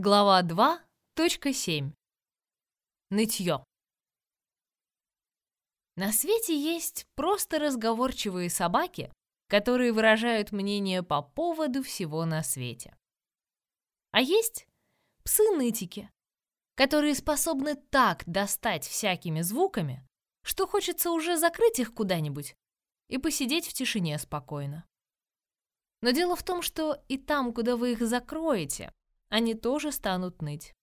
Глава 2.7. Нытье. На свете есть просто разговорчивые собаки, которые выражают мнение по поводу всего на свете. А есть псы-нытики, которые способны так достать всякими звуками, что хочется уже закрыть их куда-нибудь и посидеть в тишине спокойно. Но дело в том, что и там, куда вы их закроете, они тоже станут ныть.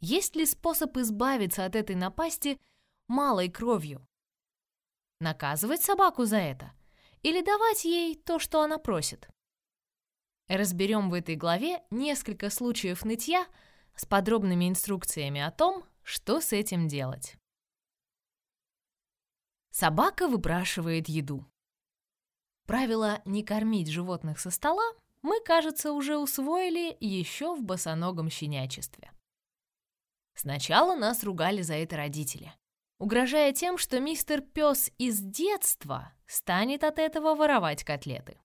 Есть ли способ избавиться от этой напасти малой кровью? Наказывать собаку за это? Или давать ей то, что она просит? Разберем в этой главе несколько случаев нытья с подробными инструкциями о том, что с этим делать. Собака выпрашивает еду. Правило «не кормить животных со стола» мы, кажется, уже усвоили еще в босоногом щенячестве. Сначала нас ругали за это родители, угрожая тем, что мистер Пес из детства станет от этого воровать котлеты.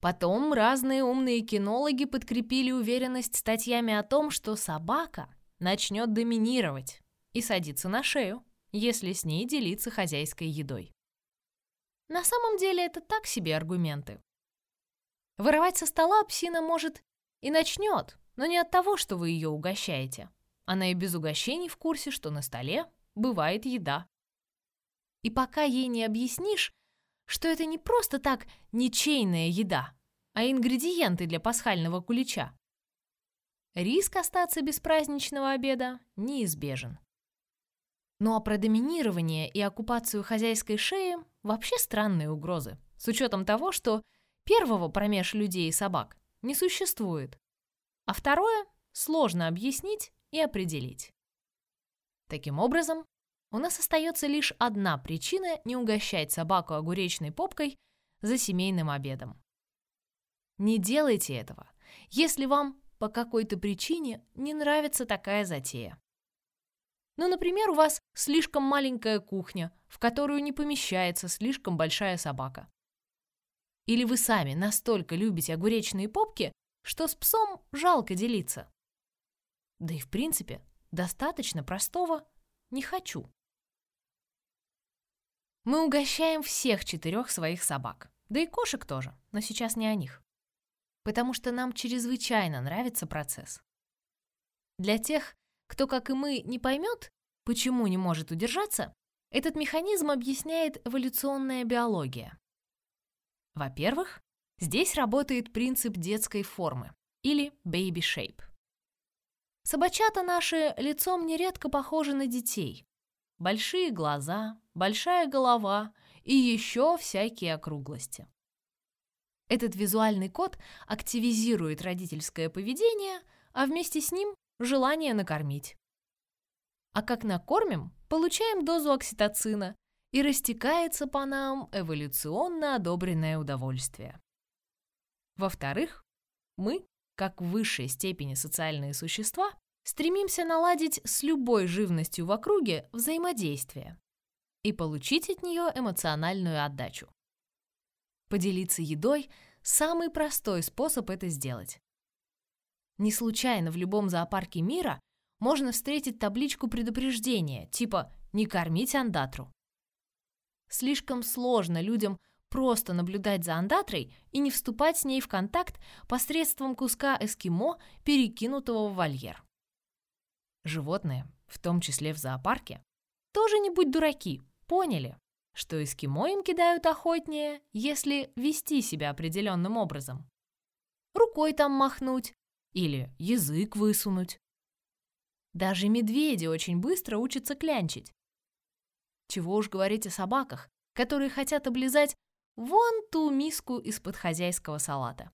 Потом разные умные кинологи подкрепили уверенность статьями о том, что собака начнет доминировать и садиться на шею, если с ней делиться хозяйской едой. На самом деле это так себе аргументы. Воровать со стола псина может и начнет, но не от того, что вы ее угощаете. Она и без угощений в курсе, что на столе бывает еда. И пока ей не объяснишь, что это не просто так ничейная еда, а ингредиенты для пасхального кулича, риск остаться без праздничного обеда неизбежен. Ну а про доминирование и оккупацию хозяйской шеи вообще странные угрозы, с учетом того, что Первого промеж людей и собак не существует, а второе сложно объяснить и определить. Таким образом, у нас остается лишь одна причина не угощать собаку огуречной попкой за семейным обедом. Не делайте этого, если вам по какой-то причине не нравится такая затея. Ну, например, у вас слишком маленькая кухня, в которую не помещается слишком большая собака. Или вы сами настолько любите огуречные попки, что с псом жалко делиться? Да и в принципе, достаточно простого «не хочу». Мы угощаем всех четырех своих собак, да и кошек тоже, но сейчас не о них. Потому что нам чрезвычайно нравится процесс. Для тех, кто, как и мы, не поймет, почему не может удержаться, этот механизм объясняет эволюционная биология. Во-первых, здесь работает принцип детской формы или baby shape. Собачата наши лицом нередко похожи на детей. Большие глаза, большая голова и еще всякие округлости. Этот визуальный код активизирует родительское поведение, а вместе с ним желание накормить. А как накормим, получаем дозу окситоцина, и растекается по нам эволюционно одобренное удовольствие. Во-вторых, мы, как в высшей степени социальные существа, стремимся наладить с любой живностью в округе взаимодействие и получить от нее эмоциональную отдачу. Поделиться едой – самый простой способ это сделать. Не случайно в любом зоопарке мира можно встретить табличку предупреждения, типа «Не кормить андатру». Слишком сложно людям просто наблюдать за андатрой и не вступать с ней в контакт посредством куска эскимо, перекинутого в вольер. Животные, в том числе в зоопарке, тоже не будь дураки, поняли, что эскимо им кидают охотнее, если вести себя определенным образом. Рукой там махнуть или язык высунуть. Даже медведи очень быстро учатся клянчить. Чего уж говорить о собаках, которые хотят облизать вон ту миску из-под хозяйского салата.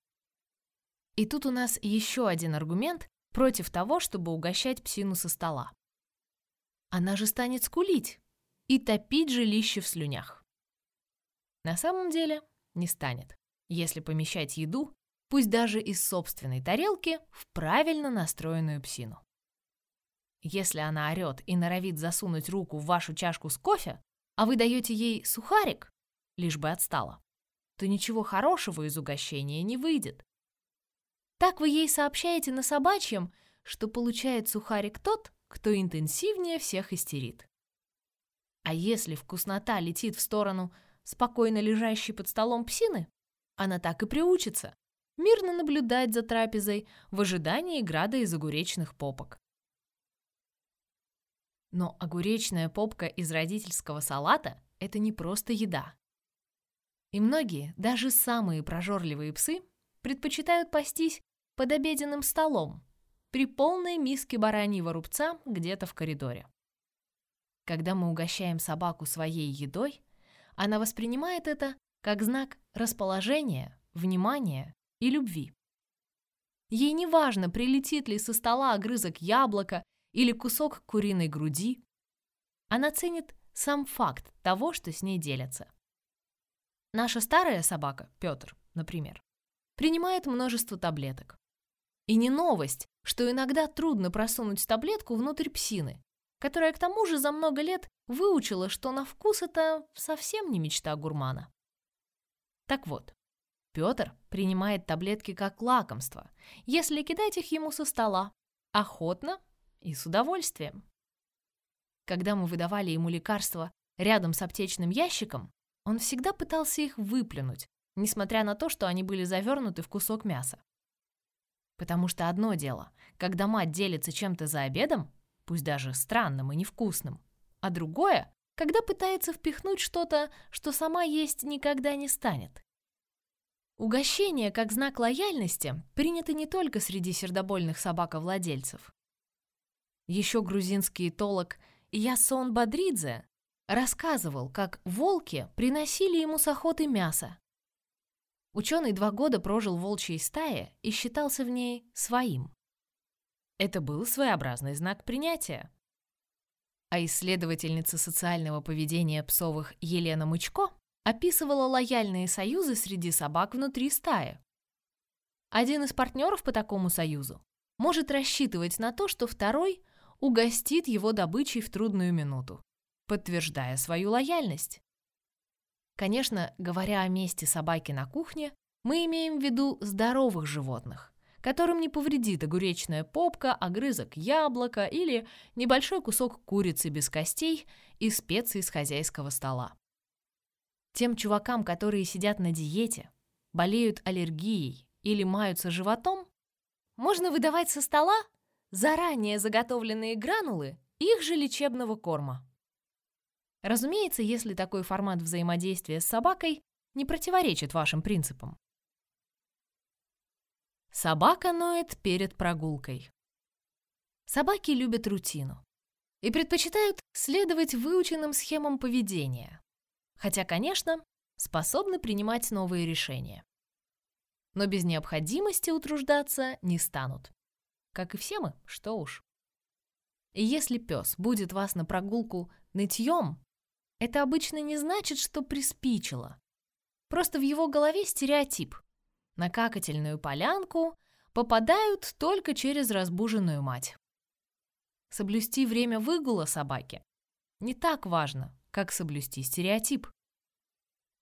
И тут у нас еще один аргумент против того, чтобы угощать псину со стола. Она же станет скулить и топить жилище в слюнях. На самом деле не станет, если помещать еду, пусть даже из собственной тарелки, в правильно настроенную псину. Если она орет и норовит засунуть руку в вашу чашку с кофе, а вы даете ей сухарик, лишь бы отстала, то ничего хорошего из угощения не выйдет. Так вы ей сообщаете на собачьем, что получает сухарик тот, кто интенсивнее всех истерит. А если вкуснота летит в сторону спокойно лежащей под столом псины, она так и приучится мирно наблюдать за трапезой в ожидании града из огуречных попок. Но огуречная попка из родительского салата – это не просто еда. И многие, даже самые прожорливые псы, предпочитают пастись под обеденным столом при полной миске бараньего рубца где-то в коридоре. Когда мы угощаем собаку своей едой, она воспринимает это как знак расположения, внимания и любви. Ей не важно, прилетит ли со стола огрызок яблока или кусок куриной груди. Она ценит сам факт того, что с ней делятся. Наша старая собака, Петр, например, принимает множество таблеток. И не новость, что иногда трудно просунуть таблетку внутрь псины, которая к тому же за много лет выучила, что на вкус это совсем не мечта гурмана. Так вот, Петр принимает таблетки как лакомство, если кидать их ему со стола, охотно и с удовольствием. Когда мы выдавали ему лекарства рядом с аптечным ящиком, он всегда пытался их выплюнуть, несмотря на то, что они были завернуты в кусок мяса. Потому что одно дело, когда мать делится чем-то за обедом, пусть даже странным и невкусным, а другое, когда пытается впихнуть что-то, что сама есть никогда не станет. Угощение как знак лояльности принято не только среди сердобольных собаковладельцев. Еще грузинский этолог Ясон Бадридзе рассказывал, как волки приносили ему с охоты мясо. Ученый два года прожил в волчьей стае и считался в ней своим. Это был своеобразный знак принятия. А исследовательница социального поведения псовых Елена Мычко описывала лояльные союзы среди собак внутри стаи. Один из партнеров по такому союзу может рассчитывать на то, что второй угостит его добычей в трудную минуту, подтверждая свою лояльность. Конечно, говоря о месте собаки на кухне, мы имеем в виду здоровых животных, которым не повредит огуречная попка, огрызок яблока или небольшой кусок курицы без костей и специй с хозяйского стола. Тем чувакам, которые сидят на диете, болеют аллергией или маются животом, можно выдавать со стола заранее заготовленные гранулы их же лечебного корма. Разумеется, если такой формат взаимодействия с собакой не противоречит вашим принципам. Собака ноет перед прогулкой. Собаки любят рутину и предпочитают следовать выученным схемам поведения, Хотя, конечно, способны принимать новые решения. Но без необходимости утруждаться не станут. Как и все мы, что уж. И если пес будет вас на прогулку нытьем, это обычно не значит, что приспичило. Просто в его голове стереотип. На какательную полянку попадают только через разбуженную мать. Соблюсти время выгула собаки не так важно, как соблюсти стереотип.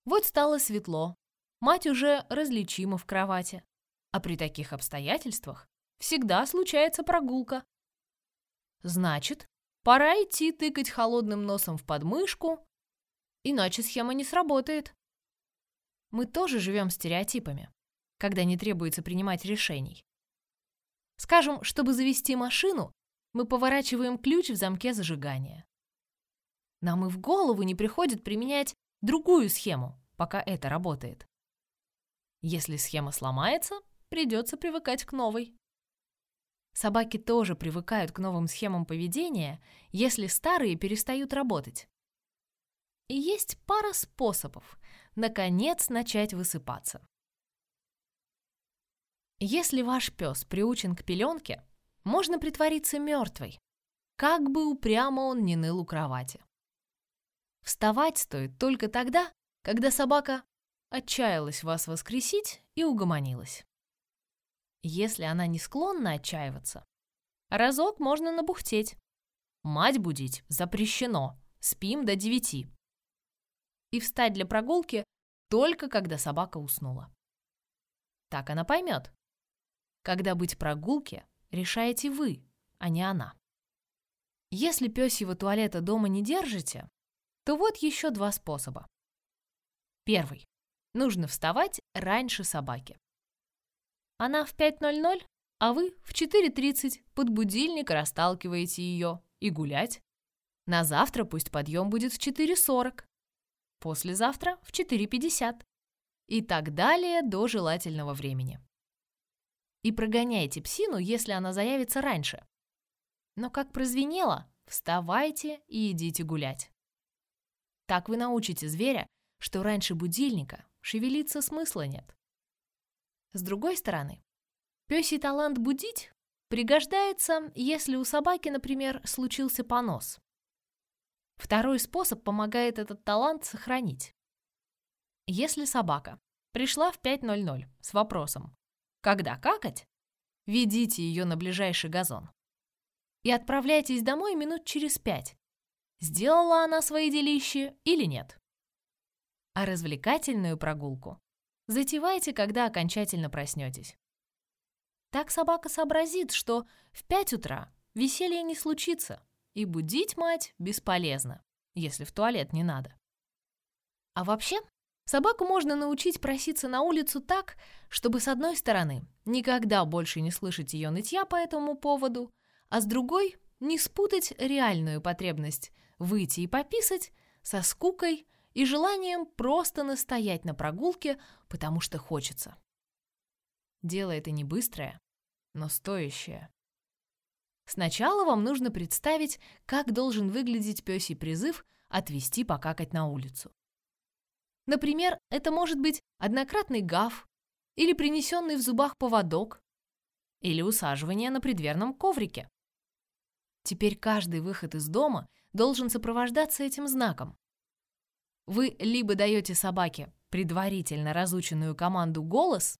Вот стало светло, мать уже различима в кровати, а при таких обстоятельствах всегда случается прогулка. Значит, пора идти тыкать холодным носом в подмышку, иначе схема не сработает. Мы тоже живем стереотипами, когда не требуется принимать решений. Скажем, чтобы завести машину, мы поворачиваем ключ в замке зажигания. Нам и в голову не приходит применять другую схему, пока это работает. Если схема сломается, придется привыкать к новой. Собаки тоже привыкают к новым схемам поведения, если старые перестают работать. И есть пара способов, наконец, начать высыпаться. Если ваш пес приучен к пеленке, можно притвориться мертвой, как бы упрямо он ни ныл у кровати. Вставать стоит только тогда, когда собака отчаялась вас воскресить и угомонилась. Если она не склонна отчаиваться, разок можно набухтеть. Мать будить запрещено, спим до девяти. И встать для прогулки только когда собака уснула. Так она поймет. когда быть прогулке решаете вы, а не она. Если пёсьего туалета дома не держите, то вот еще два способа. Первый. Нужно вставать раньше собаки. Она в 5.00, а вы в 4.30 под будильник расталкиваете ее и гулять. На завтра пусть подъем будет в 4.40, послезавтра в 4.50 и так далее до желательного времени. И прогоняйте псину, если она заявится раньше. Но как прозвенело, вставайте и идите гулять. Так вы научите зверя, что раньше будильника шевелиться смысла нет. С другой стороны, пёсий талант будить пригождается, если у собаки, например, случился понос. Второй способ помогает этот талант сохранить. Если собака пришла в 5.00 с вопросом «Когда какать?», ведите ее на ближайший газон и отправляйтесь домой минут через пять. Сделала она свои делища или нет? А развлекательную прогулку затевайте, когда окончательно проснетесь. Так собака сообразит, что в 5 утра веселье не случится, и будить мать бесполезно, если в туалет не надо. А вообще, собаку можно научить проситься на улицу так, чтобы с одной стороны никогда больше не слышать ее нытья по этому поводу, а с другой не спутать реальную потребность выйти и пописать со скукой и желанием просто настоять на прогулке, потому что хочется. Дело это не быстрое, но стоящее. Сначала вам нужно представить, как должен выглядеть пёсий призыв отвести покакать на улицу. Например, это может быть однократный гав, или принесенный в зубах поводок, или усаживание на предверном коврике. Теперь каждый выход из дома должен сопровождаться этим знаком. Вы либо даете собаке предварительно разученную команду «голос»,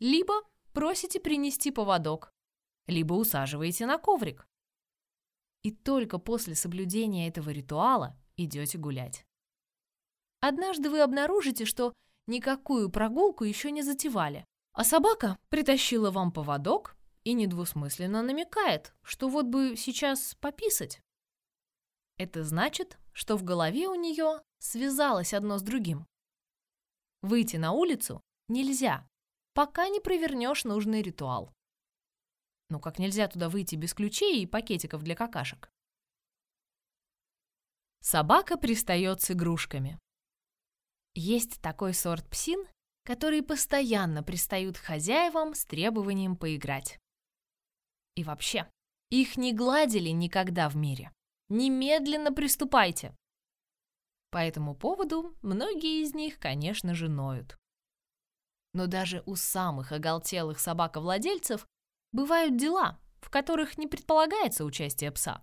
либо просите принести поводок, либо усаживаете на коврик. И только после соблюдения этого ритуала идете гулять. Однажды вы обнаружите, что никакую прогулку еще не затевали, а собака притащила вам поводок и недвусмысленно намекает, что вот бы сейчас пописать. Это значит, что в голове у нее связалось одно с другим. Выйти на улицу нельзя, пока не провернешь нужный ритуал. Ну как нельзя туда выйти без ключей и пакетиков для какашек? Собака пристает с игрушками. Есть такой сорт псин, которые постоянно пристают хозяевам с требованием поиграть. И вообще, их не гладили никогда в мире. Немедленно приступайте. По этому поводу многие из них, конечно же, ноют. Но даже у самых оголтелых собаковладельцев бывают дела, в которых не предполагается участие пса.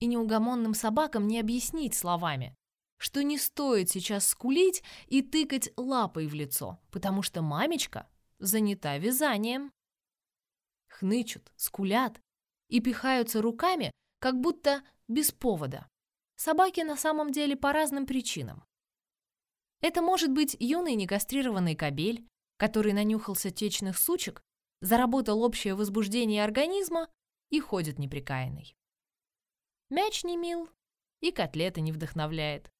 И неугомонным собакам не объяснить словами, что не стоит сейчас скулить и тыкать лапой в лицо, потому что мамечка занята вязанием хнычут, скулят и пихаются руками, как будто без повода. Собаки на самом деле по разным причинам. Это может быть юный некастрированный кобель, который нанюхался течных сучек, заработал общее возбуждение организма и ходит неприкаянный. Мяч не мил и котлеты не вдохновляет.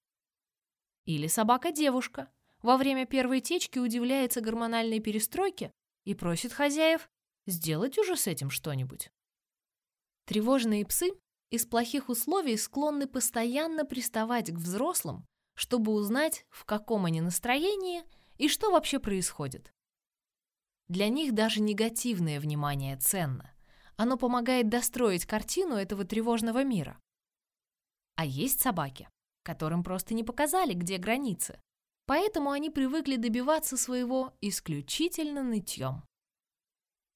Или собака-девушка во время первой течки удивляется гормональной перестройке и просит хозяев сделать уже с этим что-нибудь. Тревожные псы из плохих условий склонны постоянно приставать к взрослым, чтобы узнать, в каком они настроении и что вообще происходит. Для них даже негативное внимание ценно. Оно помогает достроить картину этого тревожного мира. А есть собаки, которым просто не показали, где границы. Поэтому они привыкли добиваться своего исключительно нытьем.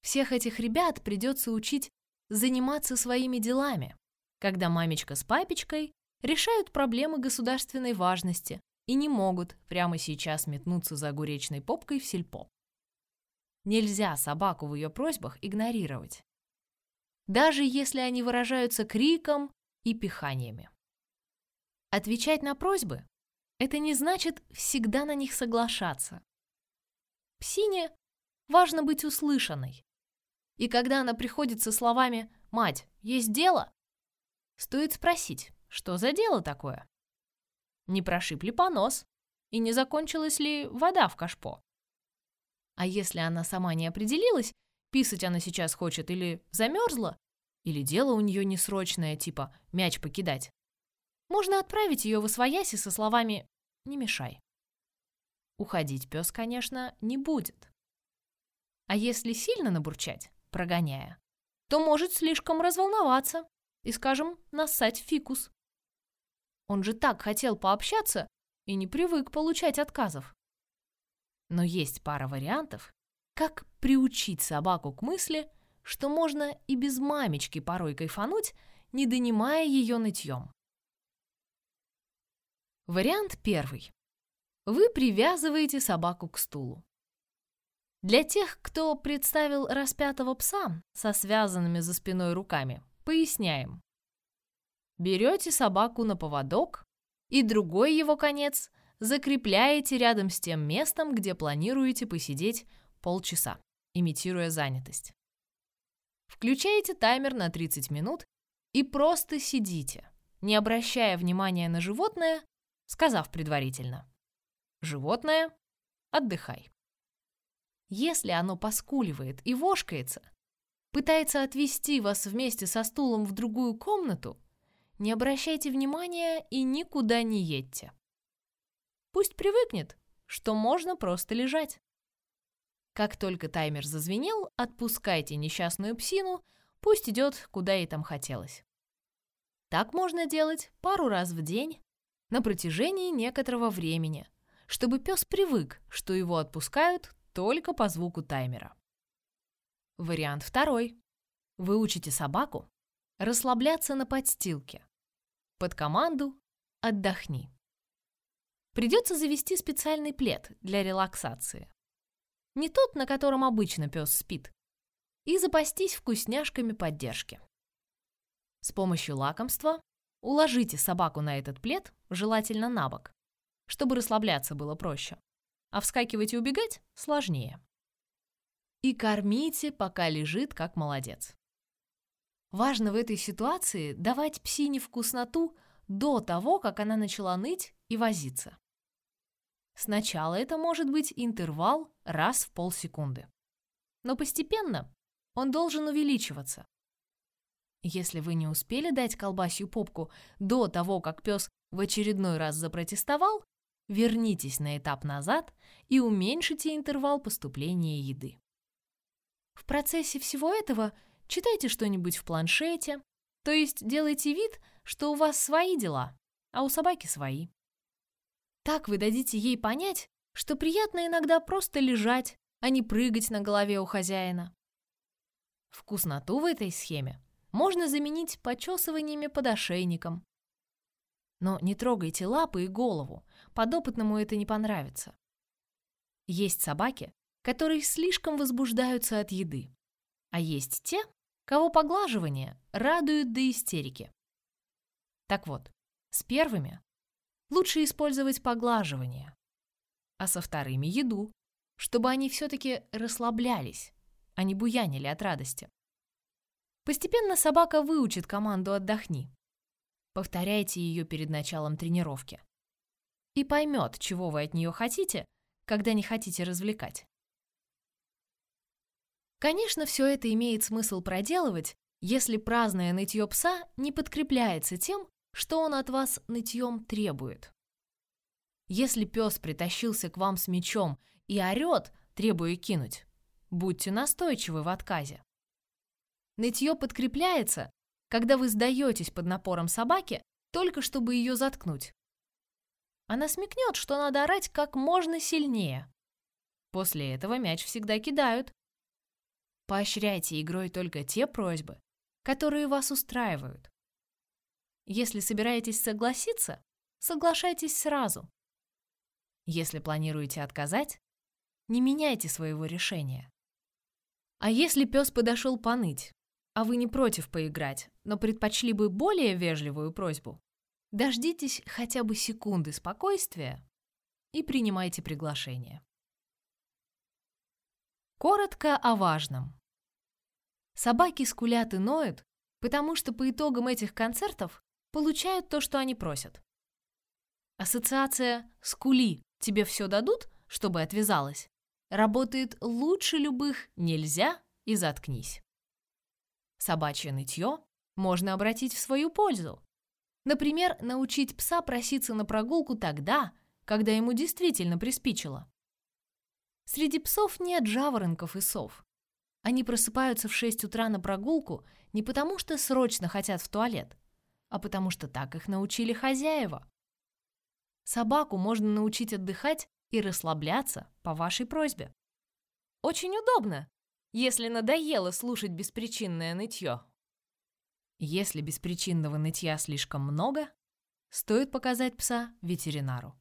Всех этих ребят придется учить заниматься своими делами, когда мамечка с папечкой решают проблемы государственной важности и не могут прямо сейчас метнуться за огуречной попкой в сельпо. Нельзя собаку в ее просьбах игнорировать, даже если они выражаются криком и пиханиями. Отвечать на просьбы – это не значит всегда на них соглашаться. Псине важно быть услышанной. И когда она приходит со словами «Мать, есть дело?», стоит спросить, что за дело такое? Не прошиб ли понос? И не закончилась ли вода в кашпо? А если она сама не определилась, писать она сейчас хочет или замерзла, или дело у нее несрочное, типа мяч покидать, можно отправить ее в освояси со словами «не мешай». Уходить пес, конечно, не будет. А если сильно набурчать, прогоняя, то может слишком разволноваться и, скажем, нассать фикус. Он же так хотел пообщаться и не привык получать отказов. Но есть пара вариантов, как приучить собаку к мысли, что можно и без мамечки порой кайфануть, не донимая ее нытьем. Вариант первый. Вы привязываете собаку к стулу. Для тех, кто представил распятого пса со связанными за спиной руками, поясняем. Берете собаку на поводок, и другой его конец закрепляете рядом с тем местом, где планируете посидеть полчаса, имитируя занятость. Включаете таймер на 30 минут и просто сидите, не обращая внимания на животное, сказав предварительно «Животное, отдыхай». Если оно поскуливает и вошкается, пытается отвести вас вместе со стулом в другую комнату, не обращайте внимания и никуда не едьте. Пусть привыкнет, что можно просто лежать. Как только таймер зазвенел, отпускайте несчастную псину, пусть идет, куда ей там хотелось. Так можно делать пару раз в день на протяжении некоторого времени, чтобы пес привык, что его отпускают только по звуку таймера. Вариант второй. Вы учите собаку расслабляться на подстилке. Под команду «Отдохни». Придется завести специальный плед для релаксации. Не тот, на котором обычно пес спит. И запастись вкусняшками поддержки. С помощью лакомства уложите собаку на этот плед, желательно на бок, чтобы расслабляться было проще а вскакивать и убегать сложнее. И кормите, пока лежит, как молодец. Важно в этой ситуации давать псине вкусноту до того, как она начала ныть и возиться. Сначала это может быть интервал раз в полсекунды. Но постепенно он должен увеличиваться. Если вы не успели дать колбасью попку до того, как пес в очередной раз запротестовал, вернитесь на этап назад и уменьшите интервал поступления еды. В процессе всего этого читайте что-нибудь в планшете, то есть делайте вид, что у вас свои дела, а у собаки свои. Так вы дадите ей понять, что приятно иногда просто лежать, а не прыгать на голове у хозяина. Вкусноту в этой схеме можно заменить почесываниями под ошейником. Но не трогайте лапы и голову, подопытному это не понравится. Есть собаки, которые слишком возбуждаются от еды, а есть те, кого поглаживание радует до истерики. Так вот, с первыми лучше использовать поглаживание, а со вторыми – еду, чтобы они все-таки расслаблялись, а не буянили от радости. Постепенно собака выучит команду «отдохни». Повторяйте ее перед началом тренировки и поймет, чего вы от нее хотите, когда не хотите развлекать. Конечно, все это имеет смысл проделывать, если праздное нытье пса не подкрепляется тем, что он от вас нытьем требует. Если пес притащился к вам с мечом и орет, требуя кинуть, будьте настойчивы в отказе. Нытье подкрепляется, когда вы сдаетесь под напором собаки, только чтобы ее заткнуть она смекнет, что надо орать как можно сильнее. После этого мяч всегда кидают. Поощряйте игрой только те просьбы, которые вас устраивают. Если собираетесь согласиться, соглашайтесь сразу. Если планируете отказать, не меняйте своего решения. А если пес подошел поныть, а вы не против поиграть, но предпочли бы более вежливую просьбу, Дождитесь хотя бы секунды спокойствия и принимайте приглашение. Коротко о важном. Собаки скулят и ноют, потому что по итогам этих концертов получают то, что они просят. Ассоциация «скули, тебе все дадут, чтобы отвязалась» работает лучше любых «нельзя» и «заткнись». Собачье нытье можно обратить в свою пользу. Например, научить пса проситься на прогулку тогда, когда ему действительно приспичило. Среди псов нет жаворонков и сов. Они просыпаются в 6 утра на прогулку не потому, что срочно хотят в туалет, а потому что так их научили хозяева. Собаку можно научить отдыхать и расслабляться по вашей просьбе. Очень удобно, если надоело слушать беспричинное нытье. Если беспричинного нытья слишком много, стоит показать пса ветеринару.